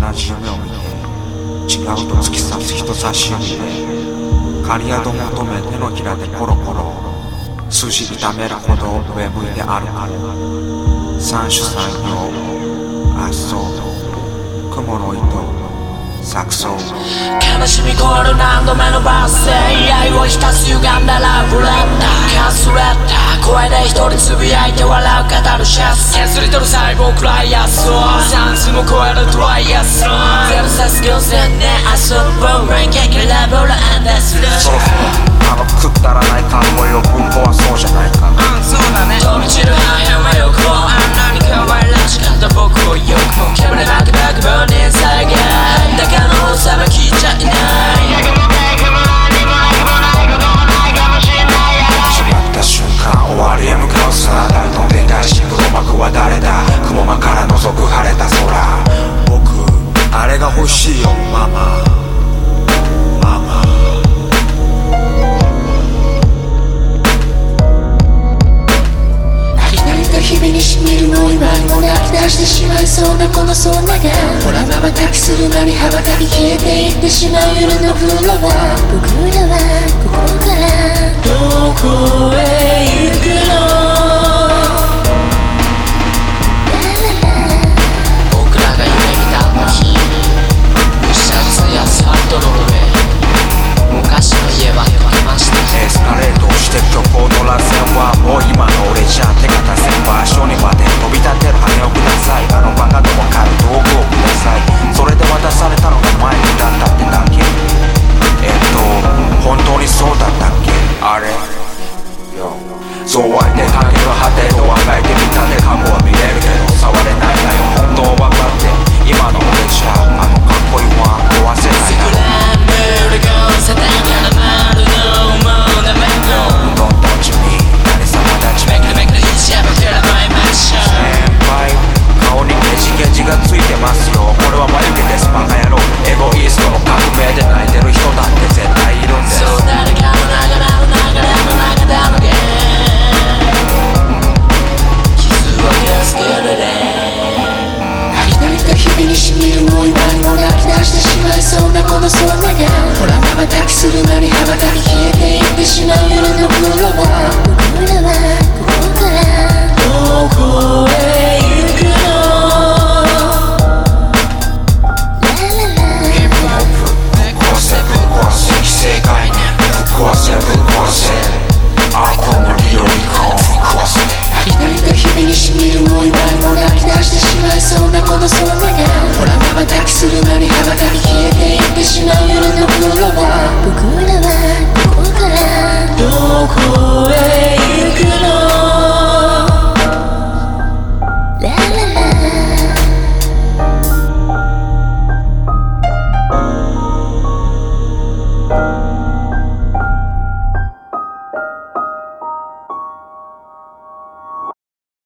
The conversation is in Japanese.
同じ夢を見て違うと突き刺す人差し指で狩り宿求め手のひらでコロコロ筋痛めるほど上向いて歩く。三種三様。圧そう。雲の糸。錯綜悲しみ超える何度目のバースデー愛を浸す歪んだラブレッターかすれた声で一人つぶやいて笑う語るシャス削り取る細胞くらいやそう酸素も超えるトライアスロンゼロさす偶然ね遊ぶレンケーキレベルエンデスルそろそろあのくだらないカッコよ文法はそうじゃない。しいよママ。ママ。泣き泣いた日々にしみるの今にも泣き出してしまいそうなこの空が。ほらまばたきする間に羽ばたき消えていってしまう夜の風呂は。僕らはまいそうなこの空がほらまばたきする間に羽ばたき消えていってしまう夜の風呂は僕らはここからどこへ行くの壊せぶっ壊せ既成概念ぶっ壊せぶっ壊せ悪の理由に顔ぶっ壊せ泣き泣いた日にしみるもう今にも泣き出してしまいそうなこの空がほらまばたきする間に羽ばたき消